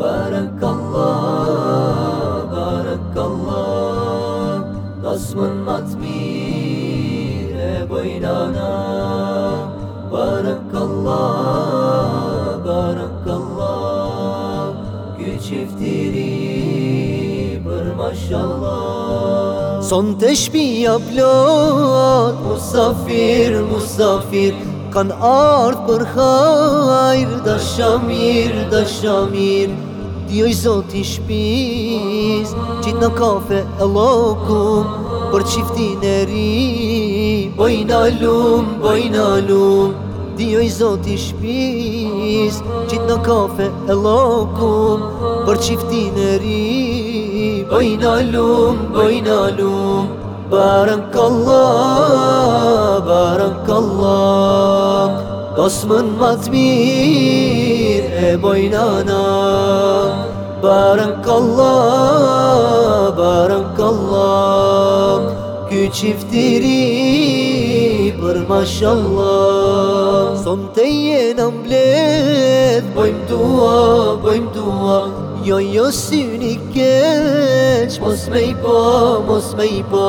Barakallah, barakallah Nasmın matmire Barakallah, barakallah Güç iftiri bir Son teşbih yaplar Musafir, musafir Kan ardhë për hajrë Da shamir, da shamir Dio i zoti shpiz Qitë në kafe e lokum Për qiftin e ri Boj në lum, boj në lum Dio i zoti shpiz Qitë në kafe e lokum Për qiftin e ri Boj në lum, boj në lum Barën Allah, barën Allah Pas më në matë mirë e bojnë ana Barënk Allah, barënk Allah Ky qiftiri për Masha Allah Somtej e në mblet, bojnë tua, bojnë tua Jojo sy keq, mos me i po, mos me i po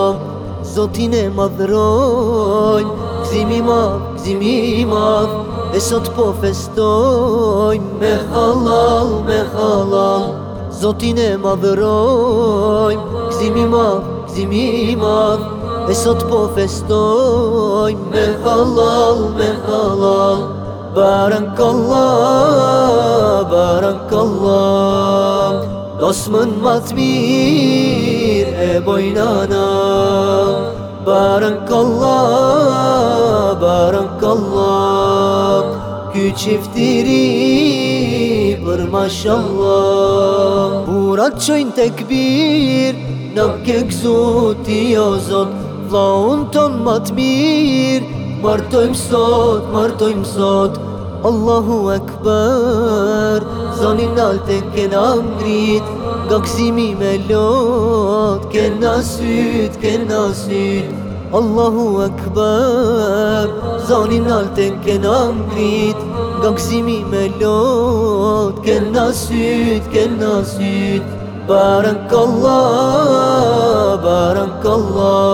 Zotin e madhrol Këzim i madh, këzim i madh E sot po festojnë Me halal, me halal Zotin e madhërojmë Këzim i madh, këzim i madh E sot po festojnë Me halal, me halal Barënk Allah, barënk Allah Dosëmën ma mirë e bojnana Barakallah, barakallah Ky qiftiri për mashallah Burat qojnë të këbir Në kek zuti o zot Vlaun ton matë mirë Martojmë sot, martojmë sot, martojmë sot Allahu Akbar Zanin alten ken amrit Gaksimi melot Ken asüt ken asüt Allahu Akbar Zanin alten ken amrit Gaksimi melot Ken asüt ken asüt Barakallah Barakallah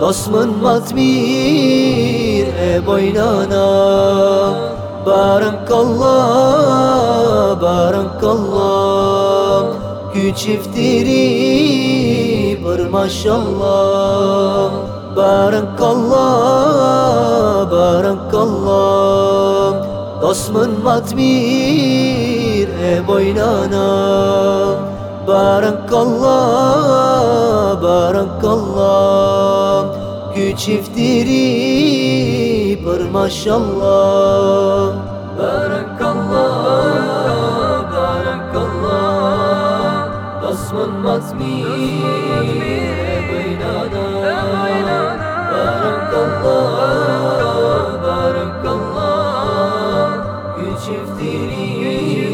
دسمن مزمیر ای بینانا بارک الله بارک الله Güçiftiri bir maşallah Barakallah, barakallah Dostmun matmir e boynana Barakallah çiftleri bir maşallah Barakallah, barakallah Dasman mazmi beynada Barakallah, barakallah Gül çiftleri